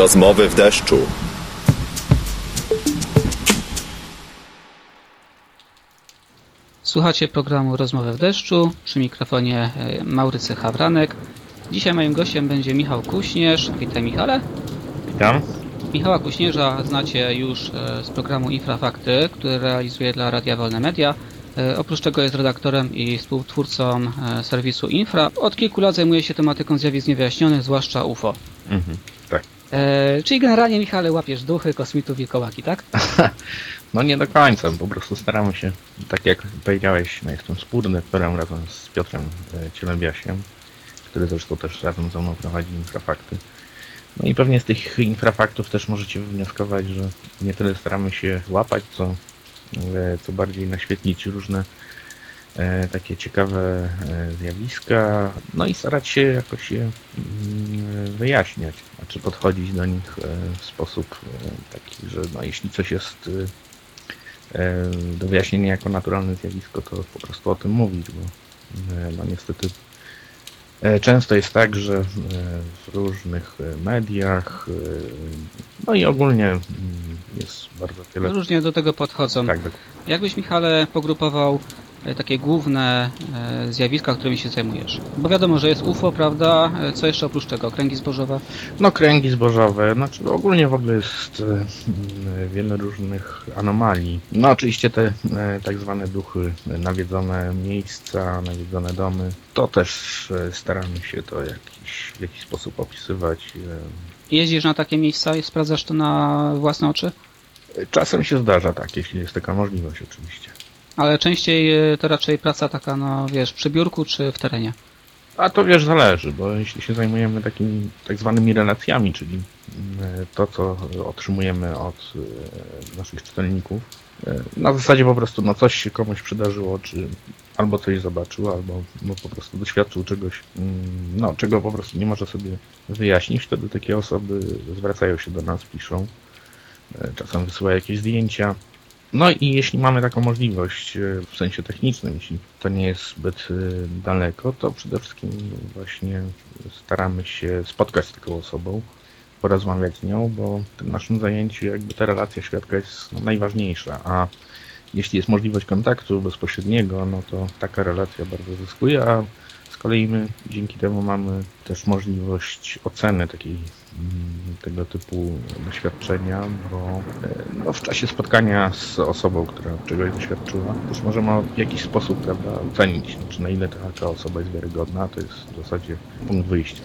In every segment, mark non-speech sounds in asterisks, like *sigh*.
Rozmowy w deszczu. Słuchacie programu Rozmowy w deszczu. Przy mikrofonie e, Maurycy Hawranek. Dzisiaj moim gościem będzie Michał Kuśnierz. Witaj Michale. Witam. Michała Kuśnierza znacie już e, z programu Infrafakty, który realizuje dla Radia Wolne Media. E, Oprócz tego jest redaktorem i współtwórcą serwisu Infra. Od kilku lat zajmuje się tematyką zjawisk niewyjaśnionych, zwłaszcza UFO. Mhm. E, czyli generalnie, Michale, łapiesz duchy, kosmitów, wilkołaki, tak? *laughs* No nie do końca, po prostu staramy się, tak jak powiedziałeś, no jestem spórny, którym razem z Piotrem e, Cielebiasiem, który zresztą też razem ze mną prowadzi infrafakty. No i pewnie z tych infrafaktów też możecie wywnioskować, że nie tyle staramy się łapać, co, e, co bardziej naświetlić różne e, takie ciekawe e, zjawiska, no i starać się jakoś je mm, wyjaśniać, znaczy podchodzić do nich e, w sposób e, taki, że no, jeśli coś jest e, do wyjaśnienia jako naturalne zjawisko, to po prostu o tym mówić, bo no niestety często jest tak, że w różnych mediach, no i ogólnie mm, jest bardzo wiele... Różnie do tego podchodzą. Tak, tak. Jakbyś, Michale, pogrupował takie główne e, zjawiska, którymi się zajmujesz? Bo wiadomo, że jest UFO, prawda? E, Co jeszcze oprócz tego? Kręgi zbożowe? No kręgi zbożowe, znaczy ogólnie w ogóle jest e, mm, wiele różnych anomalii. No oczywiście te e, tak zwane duchy, e, nawiedzone miejsca, nawiedzone domy, to też e, staramy się to jakiś, w jakiś sposób opisywać. Jeździsz na takie miejsca i sprawdzasz to na własne oczy? E, Czasem się zdarza tak, jeśli jest taka możliwość oczywiście. Ale częściej e, to raczej praca taka, no wiesz, przy biurku czy w terenie? A to wiesz, zależy, bo jeśli się zajmujemy takimi tak zwanymi relacjami, czyli mm, to, co otrzymujemy od e, naszych czytelników, e, na zasadzie po prostu, no coś się komuś przydarzyło, czy albo coś zobaczył, albo no, po prostu doświadczył czegoś, mm, no, czego po prostu nie może sobie wyjaśnić, wtedy takie osoby zwracają się do nas, piszą, e, czasem wysyłają jakieś zdjęcia, no i jeśli mamy taką możliwość e, w sensie technicznym, jeśli to nie jest zbyt e, daleko, to przede wszystkim właśnie staramy się spotkać z taką osobą, porozmawiać z nią, bo w tym naszym zajęciu jakby ta relacja świadka jest no, najważniejsza, a jeśli jest możliwość kontaktu bezpośredniego, no to taka relacja bardzo zyskuje, a z kolei my dzięki temu mamy też możliwość oceny takiej tego typu doświadczenia, bo e, no, w czasie spotkania z osobą, która czegoś doświadczyła, też możemy w jakiś sposób prawda, ocenić, czy na ile taka osoba jest wiarygodna, to jest w zasadzie punkt wyjścia.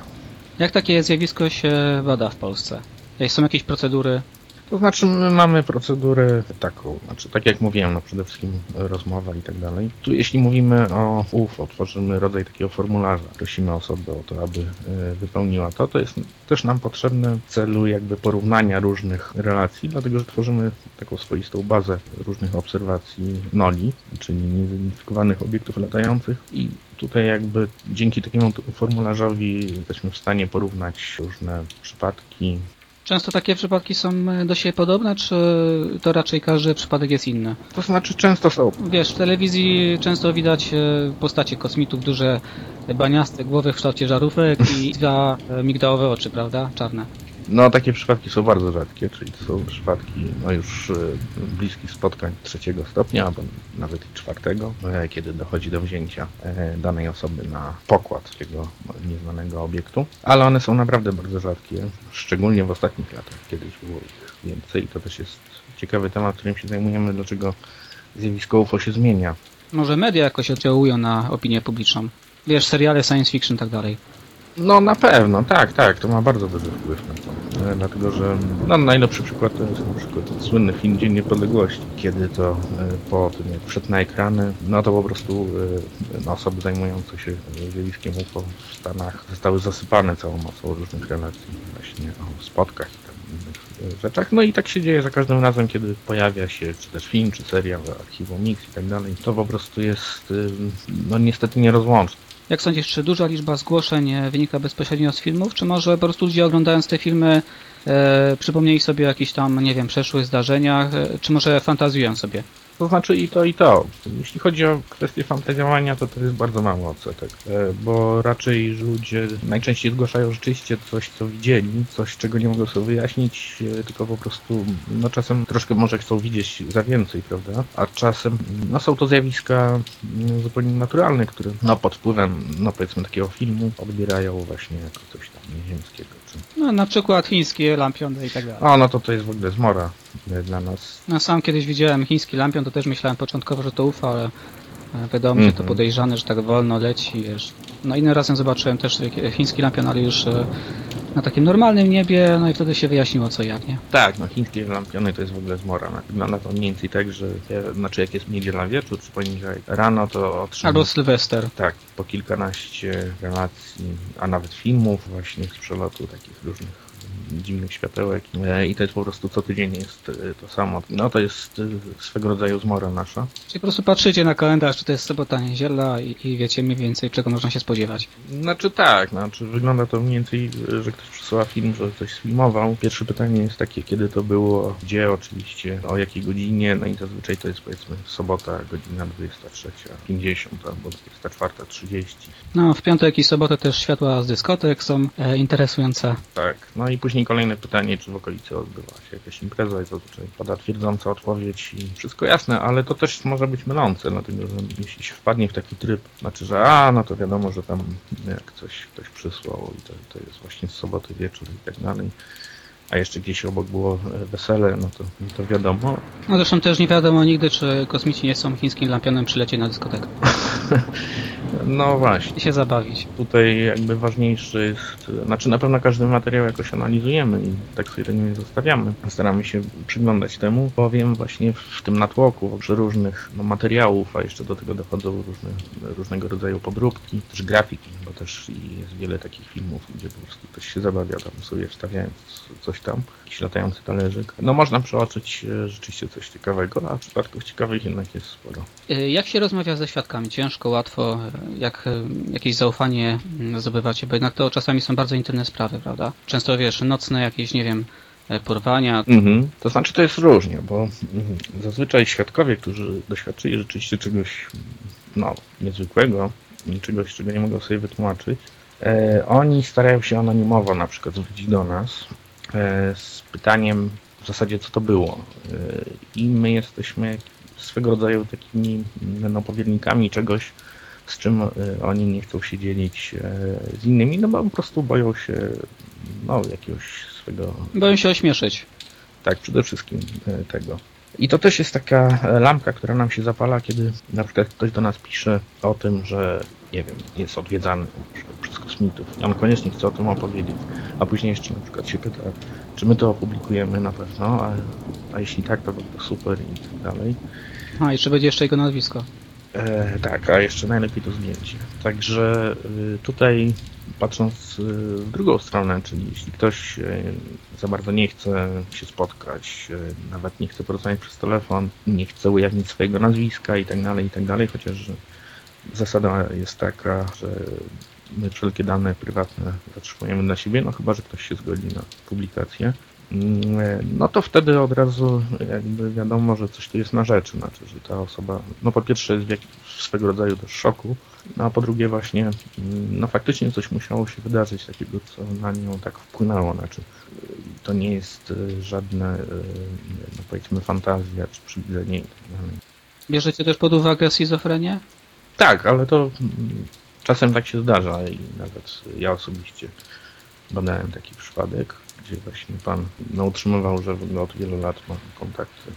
Jak takie zjawisko się bada w Polsce? Są jakieś procedury? To znaczy my mamy procedurę taką, znaczy tak jak mówiłem, no przede wszystkim rozmowa i tak dalej. Tu jeśli mówimy o UFO, tworzymy rodzaj takiego formularza, prosimy osobę o to, aby e, wypełniła to, to jest też nam potrzebne w celu jakby porównania różnych relacji, dlatego że tworzymy taką swoistą bazę różnych obserwacji noli, czyli niezidentyfikowanych obiektów latających. I tutaj jakby dzięki takiemu formularzowi jesteśmy w stanie porównać różne przypadki, Często takie przypadki są e, do siebie podobne, czy to raczej każdy przypadek jest inny? to znaczy często są Wiesz, w telewizji często widać e, postacie kosmitów, duże baniaste głowy w kształcie żarówek i dwa e, migdałowe oczy, prawda? Czarne. No, takie przypadki są bardzo rzadkie, czyli to są przypadki no, już e, bliskich spotkań trzeciego stopnia, albo nawet i czwartego, e, kiedy dochodzi do wzięcia e, danej osoby na pokład tego nieznanego obiektu. Ale one są naprawdę bardzo rzadkie, szczególnie w ostatnich latach. Kiedyś było ich więcej. To też jest ciekawy temat, którym się zajmujemy, dlaczego zjawisko UFO się zmienia. Może media jakoś oddziałują na opinię publiczną. Wiesz, seriale science fiction i tak dalej. No na pewno, tak, tak, to ma bardzo duży wpływ na to. E, Dlatego, że no, najlepszy przykład to jest na przykład słynny film Dzień Niepodległości, kiedy to e, po tym jak wszedł na ekrany, no to po prostu e, no, osoby zajmujące się e, zjawiskiem UFO w Stanach zostały zasypane całą mocą różnych relacji właśnie o spotkach i tam innych rzeczach. No i tak się dzieje za każdym razem, kiedy pojawia się czy też film, czy serial, archiwum Mix i tak dalej. To po prostu jest no niestety nierozłączne. Jak sądzisz, czy duża liczba zgłoszeń e, wynika bezpośrednio z filmów, czy może po prostu ludzie oglądając te filmy e, przypomnieli sobie o jakichś tam, nie wiem, przeszłych zdarzeniach, e, czy może fantazjują sobie? To znaczy i to, i to. Jeśli chodzi o kwestię fantazjowania, to to jest bardzo mało odsetek, e, bo raczej ludzie najczęściej zgłaszają rzeczywiście coś, co widzieli, coś, czego nie mogą sobie wyjaśnić, e, tylko po prostu, no czasem troszkę może chcą widzieć za więcej, prawda? A czasem, no są to zjawiska mm, zupełnie naturalne, które, no pod wpływem, no powiedzmy takiego filmu odbierają właśnie jako coś tam nieziemskiego, czy... No, na przykład chińskie lampiony i tak dalej. O, no to to jest w ogóle zmora dla nas. No, sam kiedyś widziałem chiński lampion, to też myślałem początkowo, że to UFO, ale e, wiadomo, że to Mhm. podejrzane, że tak wolno leci, wiesz. No innym razem zobaczyłem też chiński lampion, ale już e, na takim normalnym niebie, no i wtedy się wyjaśniło co jak, nie? Tak, no chińskie lampiony to jest w ogóle zmora. Wygląda to mniej więcej tak, że znaczy jak jest niedziela wieczór czy poniedziałek rano, to otrzymam Albo Sylwester. tak, po kilkanaście relacji, a nawet filmów właśnie z przelotu takich różnych mm, dziwnych światełek e, i to jest po prostu co tydzień jest e, to samo. No to jest e, swego rodzaju zmora nasza. Czyli po prostu patrzycie na kalendarz, czy to jest sobota, niedziela i, i wiecie mniej więcej czego można się spodziewać. Znaczy tak, znaczy wygląda to mniej więcej, że ktoś przysyła film, że coś sfilmował. Pierwsze pytanie jest takie, kiedy to było, gdzie oczywiście, o jakiej godzinie, no i zazwyczaj to jest powiedzmy sobota, godzina 23.50 albo 24.30. No, w piątek i sobotę też światła z dyskotek są e, interesujące. Tak, no i później kolejne pytanie, czy w okolicy odbywa się jakaś impreza i zazwyczaj pada twierdząca odpowiedź i wszystko jasne, ale to też może być mylące, dlatego że jeśli się wpadnie w taki tryb, znaczy, że a, no to wiadomo, że tam jak coś ktoś przysłał i to, to jest właśnie z soboty wieczór i tak dalej, a jeszcze gdzieś obok było e, wesele, no to, to wiadomo. No zresztą też nie wiadomo nigdy, czy kosmici nie są chińskim lampionem przylecie na dyskotekę *laughs* No właśnie. i się zabawić. Tutaj jakby ważniejszy jest, znaczy na pewno każdy materiał jakoś analizujemy i tak sobie nie zostawiamy. Staramy się przyglądać temu, bowiem właśnie w tym natłoku różnych no, materiałów, a jeszcze do tego dochodzą różne, różnego rodzaju podróbki, też grafiki, bo też jest wiele takich filmów, gdzie po prostu ktoś się zabawia tam sobie wstawiając coś tam, jakiś latający talerzyk. No można przeoczyć e, rzeczywiście coś ciekawego, a przypadków ciekawych jednak jest sporo. E, Jak się rozmawia ze świadkami? Ciężko, łatwo? Jak e, jakieś zaufanie mm, zdobywacie? Bo jednak to czasami są bardzo intymne sprawy, prawda? Często wiesz, nocne jakieś, nie wiem, e, porwania. Mhm. To znaczy to jest różnie, bo mhm, zazwyczaj świadkowie, którzy doświadczyli rzeczywiście czegoś no, niezwykłego, czegoś, czego nie mogą sobie wytłumaczyć, e, oni starają się anonimowo na przykład zwrócić do nas e, z pytaniem w zasadzie co to było. E, I my jesteśmy swego rodzaju takimi no, czegoś, z czym e, oni nie chcą się dzielić e, z innymi, no bo po prostu boją się no, jakiegoś swego Boją się ośmieszyć. tak, przede wszystkim e, tego. I to też jest taka lampka, która nam się zapala, kiedy na przykład ktoś do nas pisze o tym, że nie wiem, jest odwiedzany przez kosmitów. I on koniecznie chce o tym opowiedzieć. A później jeszcze na przykład się pyta, czy my to opublikujemy na pewno, a, a jeśli tak, to, to super i tak dalej. A, i czy będzie jeszcze jego nazwisko? E, tak, a jeszcze najlepiej to zdjęcie. Także y, tutaj patrząc y, w drugą stronę, czyli jeśli ktoś y, za bardzo nie chce się spotkać, nawet nie chce porozmawiać przez telefon, nie chce ujawnić swojego nazwiska i tak dalej, i tak dalej, chociaż zasada jest taka, że my wszelkie dane prywatne zatrzymujemy dla siebie, no chyba, że ktoś się zgodzi na publikację. Mm, e, No to wtedy od razu jakby wiadomo, że coś tu jest na rzeczy, znaczy, że ta osoba, no po pierwsze jest w swego rodzaju też szoku, no a po drugie właśnie, mm, no faktycznie coś musiało się wydarzyć takiego, co na nią tak wpłynęło, znaczy to nie jest y, żadne, y, no powiedzmy fantazja czy przywidzenie tak. Bierzecie też pod uwagę schizofrenię? Tak, ale to mm, czasem tak się zdarza i nawet ja osobiście badałem taki przypadek, gdzie właśnie pan no, utrzymywał, że od wielu lat ma kontakty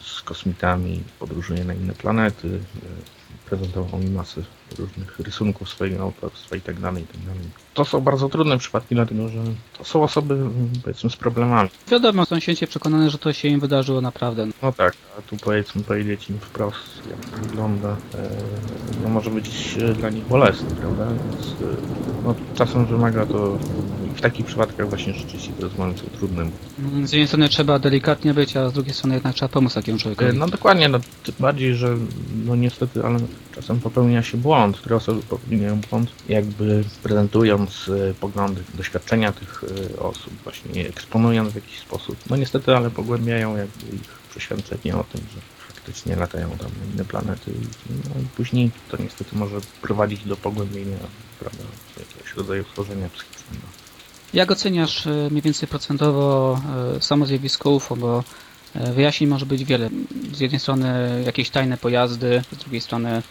z kosmitami, podróżuje na inne planety, e, prezentował mi masę różnych rysunków swojego autorstwa i tak dalej, i tak dalej. To są bardzo trudne przypadki, dlatego że to są osoby powiedzmy z problemami. Wiadomo, są święcie przekonane, że to się im wydarzyło naprawdę. No tak, a tu powiedzmy powiedzieć im wprost, jak to wygląda, e, no może być e, dla nich bolesne, prawda? Więc e, no, czasem wymaga to, w takich przypadkach właśnie rzeczywiście te rozmowy są trudne. Z jednej strony trzeba delikatnie być, a z drugiej strony jednak trzeba pomóc takiemu E, człowiekowi. No dokładnie, no tym bardziej, że no niestety, ale czasem popełnia się błąd, które osoby popełniają błąd, jakby prezentując e, poglądy, doświadczenia tych e, osób, właśnie eksponując w jakiś sposób. No niestety, ale pogłębiają jakby ich przeświadczenie o tym, że faktycznie latają tam na inne planety no i później to niestety może prowadzić do pogłębienia prawda, jakiegoś rodzaju schorzenia psychicznego. Jak oceniasz e, mniej więcej procentowo samo zjawisko UFO, bo wyjaśnień może być wiele. Z jednej strony jakieś tajne pojazdy, z drugiej strony e,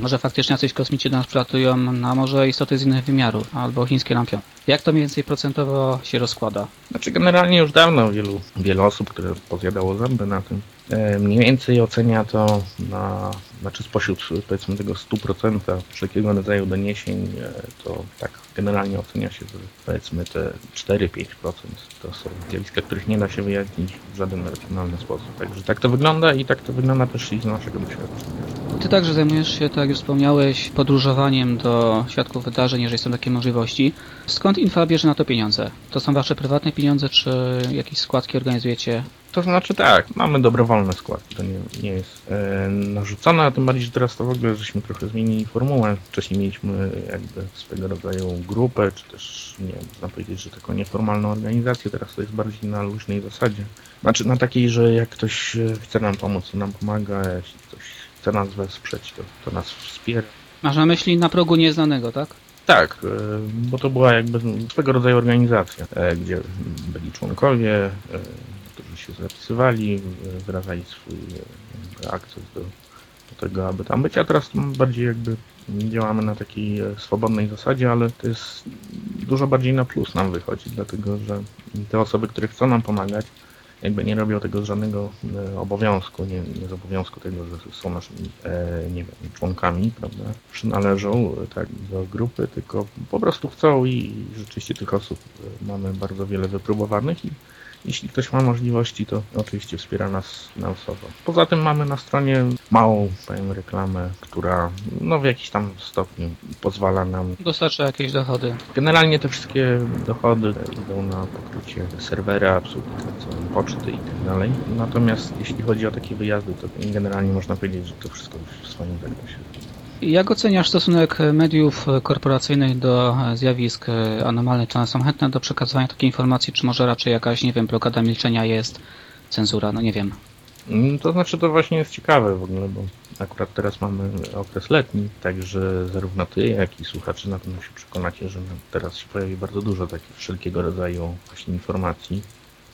może faktycznie jacyś kosmici do nas przylatują, no, a może istoty z innych wymiarów, albo chińskie lampiony. Jak to mniej więcej procentowo się rozkłada? Znaczy generalnie już dawno wielu, wielu osób, które pozjadało zęby na tym, e, mniej więcej ocenia to na, znaczy spośród powiedzmy tego 100% wszelkiego rodzaju doniesień, e, to tak generalnie ocenia się, że powiedzmy te 4-5% to są zjawiska, których nie da się wyjaśnić w żaden racjonalny sposób. Także tak to wygląda i tak to wygląda też i z naszego doświadczenia. Ty także zajmujesz się, tak jak już wspomniałeś, podróżowaniem do świadków wydarzeń, jeżeli są takie możliwości. Skąd Infa bierze na to pieniądze? To są wasze prywatne pieniądze, czy jakieś składki organizujecie? To znaczy tak, mamy dobrowolne składki, to nie, nie jest e, narzucone, a tym bardziej, że teraz to w ogóle żeśmy trochę zmienili formułę. Wcześniej mieliśmy jakby swego rodzaju grupę, czy też nie wiem, można powiedzieć, że taką nieformalną organizację, teraz to jest bardziej na luźnej zasadzie. Znaczy na takiej, że jak ktoś e, chce nam pomóc, to nam pomaga, jeśli ktoś chce nas wesprzeć, to, to nas wspiera. Masz na myśli na progu nieznanego, tak? Tak, e, bo to była jakby swego rodzaju organizacja, e, gdzie byli członkowie, się zapisywali, wyrażali swój e, akces do, do tego, aby tam być, a teraz bardziej jakby działamy na takiej e, swobodnej zasadzie, ale to jest dużo bardziej na plus nam wychodzi, dlatego że te osoby, które chcą nam pomagać, jakby nie robią tego z żadnego e, obowiązku, nie, nie z obowiązku tego, że są naszymi nie wiem, członkami, prawda, przynależą tak do grupy, tylko po prostu chcą i rzeczywiście tych osób mamy bardzo wiele wypróbowanych i jeśli ktoś ma możliwości, to oczywiście wspiera nas finansowo. Poza tym mamy na stronie małą, powiem, reklamę, która no, w jakiś tam stopniu pozwala nam Dostarcza jakieś dochody. Generalnie te wszystkie dochody idą na pokrycie serwera, obsługi poczty i tak dalej. Natomiast jeśli chodzi o takie wyjazdy, to generalnie można powiedzieć, że to wszystko w swoim zakresie. Jak oceniasz stosunek mediów korporacyjnych do zjawisk anomalnych? Czy one są chętne do przekazywania takiej informacji, czy może raczej jakaś, nie wiem, blokada milczenia jest, cenzura, no nie wiem. Mm, To znaczy to właśnie jest ciekawe w ogóle, bo akurat teraz mamy okres letni, także zarówno ty, jak i słuchacze na pewno się przekonacie, że teraz się pojawi bardzo dużo takich wszelkiego rodzaju właśnie informacji.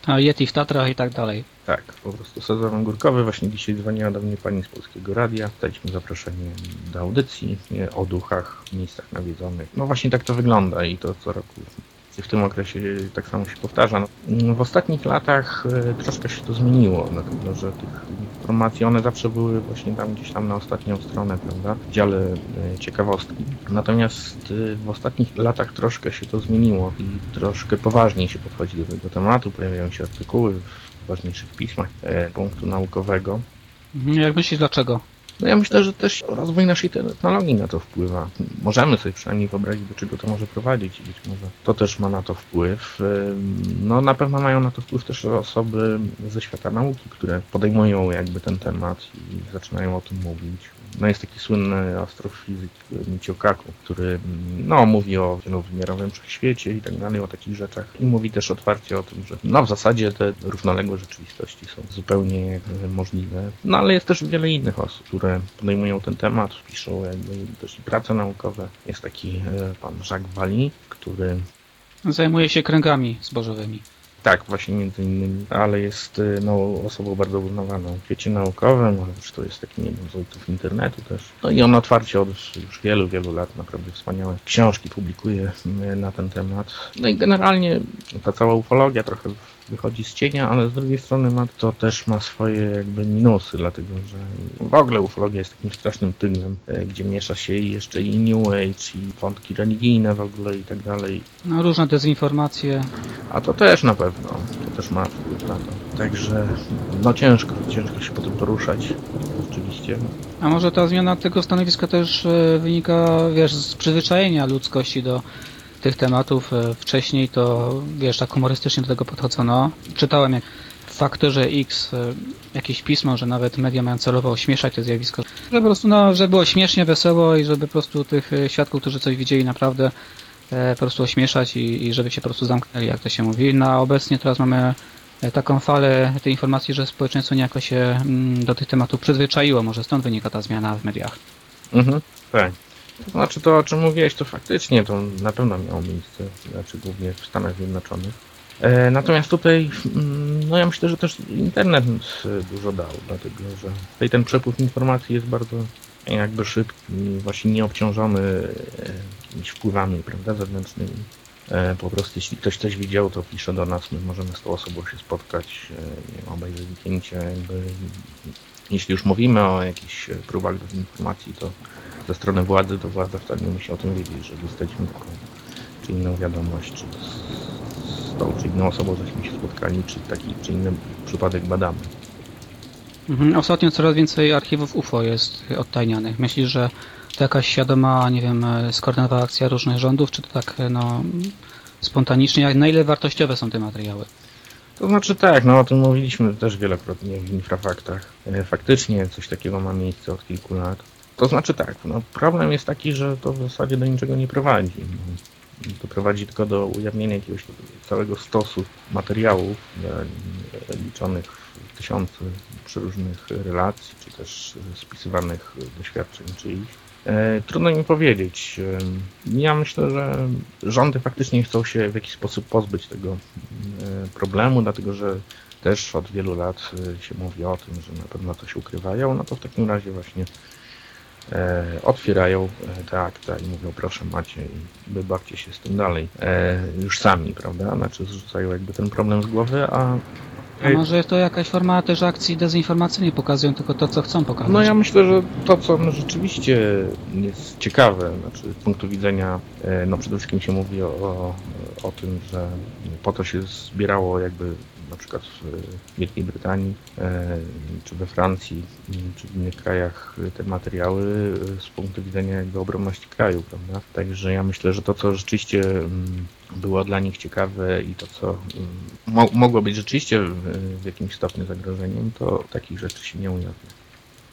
A Yeti w Tatrach i tak dalej. Tak, po prostu sezon ogórkowy. Właśnie dzisiaj dzwoniła do mnie pani z Polskiego Radia. Daliśmy zaproszenie do audycji o duchach, miejscach nawiedzonych. No właśnie tak to wygląda i to co roku w tym okresie tak samo się powtarza. No, w ostatnich latach e, troszkę się to zmieniło, dlatego że tych informacji one zawsze były właśnie tam gdzieś tam na ostatnią stronę, prawda, w dziale e, ciekawostki. Natomiast e, w ostatnich latach troszkę się to zmieniło i troszkę poważniej się podchodzi do tego tematu. Pojawiają się artykuły w ważniejszych pismach punktu naukowego. Jak myślisz dlaczego? No ja myślę, że też rozwój naszej technologii na to wpływa. Możemy sobie przynajmniej wyobrazić, do czego to może prowadzić i być może to też ma na to wpływ. No na pewno mają na to wpływ też osoby ze świata nauki, które podejmują jakby ten temat i zaczynają o tym mówić. No jest taki słynny astrofizyk Michio Kaku, który mm, no, mówi o wielowymiarowym wszechświecie i tak dalej, o takich rzeczach. I mówi też otwarcie o tym, że no w zasadzie te równoległe rzeczywistości są zupełnie jakby możliwe. No ale jest też wiele innych osób, które podejmują ten temat, piszą jakby też i prace naukowe. Jest taki e, pan Jacques Wally, który Zajmuje się kręgami zbożowymi. Tak, właśnie między innymi, ale jest y, no, osobą bardzo uznawaną w świecie naukowym, ale to jest takim jednym z ojców internetu też. No i on otwarcie od już wielu, wielu lat naprawdę wspaniałe książki publikuje y, na ten temat. No i generalnie ta cała ufologia trochę wychodzi z cienia, ale z drugiej strony ma, to też ma swoje jakby minusy, dlatego że w ogóle ufologia jest takim strasznym tyglem, y, gdzie miesza się jeszcze i New Age, i wątki religijne w ogóle i tak dalej. No, różne dezinformacje. A to też na pewno, to też ma wpływ na to. Także no ciężko, ciężko się po tym poruszać, rzeczywiście. A może ta zmiana tego stanowiska też e, wynika, wiesz, z przyzwyczajenia ludzkości do tych tematów. E, Wcześniej to, wiesz, tak humorystycznie do tego podchodzono. Czytałem jak w Faktorze X e, jakieś pismo, że nawet media mają celowo ośmieszać to zjawisko. Żeby po prostu, no, żeby było śmiesznie, wesoło i żeby po prostu tych e, świadków, którzy coś widzieli naprawdę po prostu ośmieszać i, i żeby się po prostu zamknęli, jak to się mówi. No, a obecnie teraz mamy taką falę tej informacji, że społeczeństwo niejako się mm, do tych tematów przyzwyczaiło. Może stąd wynika ta zmiana w mediach. Mhm, tak. To znaczy to, o czym mówiłeś, to faktycznie to na pewno miało miejsce, znaczy głównie w Stanach Zjednoczonych. E, natomiast tutaj, mm, no ja myślę, że też internet e, dużo dał, dlatego że tutaj ten przepływ informacji jest bardzo jakby szybki, właśnie nieobciążony e, jakimiś wpływami, prawda, zewnętrznymi. E, Po prostu jeśli ktoś coś widział, to pisze do nas, my możemy z tą osobą się spotkać, e, obejrzeć zdjęcia, jakby jeśli już mówimy o jakichś e, próbach dezinformacji, to ze strony władzy, to władza wcale nie musi o tym wiedzieć, że dostaliśmy taką czy inną wiadomość, czy z, tą czy inną osobą żeśmy się spotkali, czy taki czy inny przypadek badamy. Mhm. Ostatnio coraz więcej archiwów UFO jest odtajnianych. Myślisz, że to jakaś świadoma, nie wiem, e, skoordynowana akcja różnych rządów, czy to tak e, no, spontanicznie? Na ile wartościowe są te materiały? To znaczy tak, no o tym mówiliśmy też wielokrotnie w infrafaktach. E, Faktycznie coś takiego ma miejsce od kilku lat. To znaczy tak, no problem jest taki, że to w zasadzie do niczego nie prowadzi. To prowadzi tylko do ujawnienia jakiegoś całego stosu materiałów e, liczonych w tysiące przeróżnych relacji, czy też spisywanych doświadczeń czyichś. E, Trudno mi powiedzieć. E, Ja myślę, że rządy faktycznie chcą się w jakiś sposób pozbyć tego e, problemu, dlatego że też od wielu lat się mówi o tym, że na pewno coś ukrywają, no to w takim razie właśnie otwierają te akta i mówią proszę macie i wybawcie się z tym dalej. Już sami, prawda? Znaczy zrzucają jakby ten problem z głowy, a A może to jakaś forma też akcji dezinformacyjnej, pokazują tylko to, co chcą pokazać? No ja myślę, że to, co no, rzeczywiście jest ciekawe, znaczy z punktu widzenia, e, no przede wszystkim się mówi o, o, o tym, że po to się zbierało jakby na przykład w Wielkiej Brytanii, e, czy we Francji, czy w innych krajach te materiały z punktu widzenia jakby obronności kraju, prawda? Także ja myślę, że to, co rzeczywiście mm, było dla nich ciekawe i to, co mm, mo mogło być rzeczywiście w, w jakimś stopniu zagrożeniem, to takich rzeczy się nie ujawnia.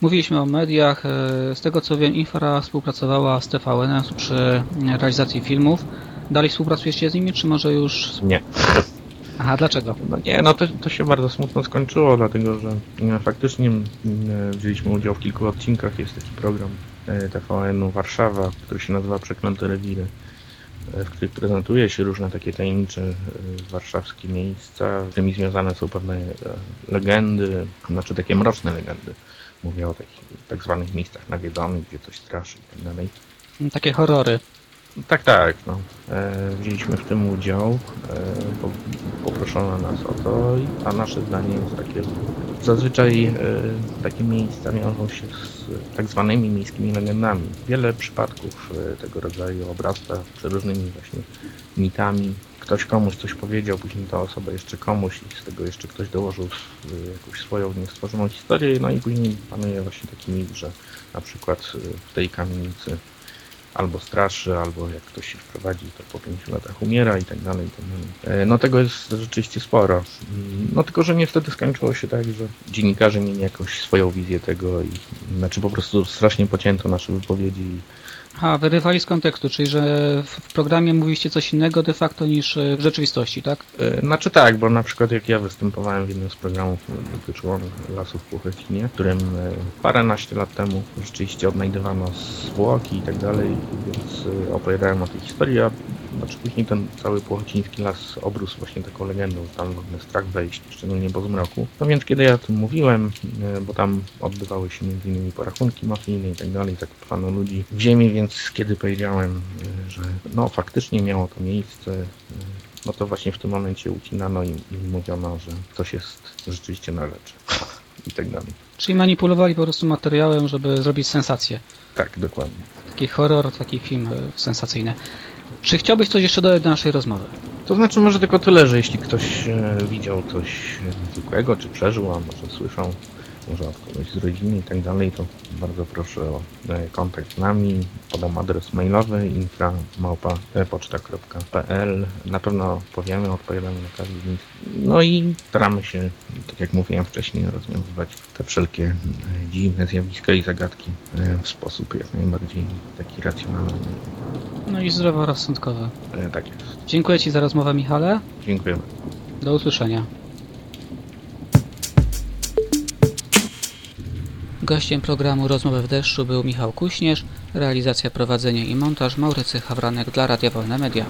Mówiliśmy o mediach. e, Z tego co wiem, Infra współpracowała z TVN przy realizacji filmów. Dalej współpracujecie z nimi, czy może już... Nie. *laughs* Aha, dlaczego? No nie, no to, to się bardzo smutno skończyło, dlatego że e, faktycznie m, e, wzięliśmy udział w kilku odcinkach. Jest taki program e, TVN-u Warszawa, który się nazywa Przeklęte Rewiry, e, w którym prezentuje się różne takie tajemnicze e, warszawskie miejsca, z którymi związane są pewne e, legendy, znaczy takie mroczne legendy. Mówię o takich tak zwanych miejscach nawiedzonych, gdzie coś straszy i tak dalej. Takie horrory. Tak, tak. No. E, wzięliśmy w tym udział. E, po, poproszono nas o to, a nasze zdanie jest takie, że zazwyczaj e, takie miejsca wiążą się z tak zwanymi miejskimi legendami. Wiele przypadków e, tego rodzaju obrasta przeróżnymi właśnie mitami. Ktoś komuś coś powiedział, później ta osoba jeszcze komuś i z tego jeszcze ktoś dołożył s- jakąś swoją niestworzoną historię, no i później panuje właśnie taki mit, że na przykład e, w tej kamienicy albo straszy, albo jak ktoś się wprowadzi, to po pięciu latach umiera i tak dalej, i tak dalej. E, No tego jest rzeczywiście sporo. Mm, No tylko, że niestety skończyło się tak, że dziennikarze mieli jakąś swoją wizję tego i znaczy po prostu strasznie pocięto nasze wypowiedzi Aha, wyrywali z kontekstu, czyli że w programie mówiliście coś innego de facto niż e, w rzeczywistości, tak? E, Znaczy tak, bo na przykład jak ja występowałem w jednym z programów, e, dotyczyło lasów w Puchecinie, w którym e, paręnaście lat temu rzeczywiście odnajdywano zwłoki i tak dalej, więc opowiadałem o tej historii, a znaczy później ten cały Płocheciński las obrósł właśnie taką legendą, tam ogóle strach wejść, szczególnie po zmroku. No więc kiedy ja o tym mówiłem, e, bo tam odbywały się innymi porachunki mafijne i tak dalej, zakopano ludzi w ziemi, więc kiedy powiedziałem, e, że no faktycznie miało to miejsce, e, no to właśnie w tym momencie ucinano i, i mówiono, że coś jest rzeczywiście na rzeczy. I tak dalej. Czyli manipulowali po prostu materiałem, żeby zrobić sensację. Tak, dokładnie. Taki horror, taki film sensacyjny. Czy chciałbyś coś jeszcze dodać do naszej rozmowy? To znaczy może tylko tyle, że jeśli ktoś e, widział coś niezwykłego, czy przeżył, a może słyszał, może od kogoś z rodziny i tak dalej, to bardzo proszę o e, kontakt z nami. Podam adres mailowy infra.poczta.pl Na pewno powiemy, odpowiadamy na każdy z nich. No i staramy się, tak jak mówiłem wcześniej, rozwiązywać te wszelkie e, dziwne zjawiska i zagadki e, w sposób jak najbardziej taki racjonalny. No i zdroworozsądkowe. E, Tak jest. Dziękuję Ci za rozmowę, Michale. Dziękuję. Do usłyszenia. Gościem programu Rozmowy w deszczu był Michał Kuśnierz, realizacja, prowadzenie i montaż Maurycy Hawranek dla Radia Wolne Media.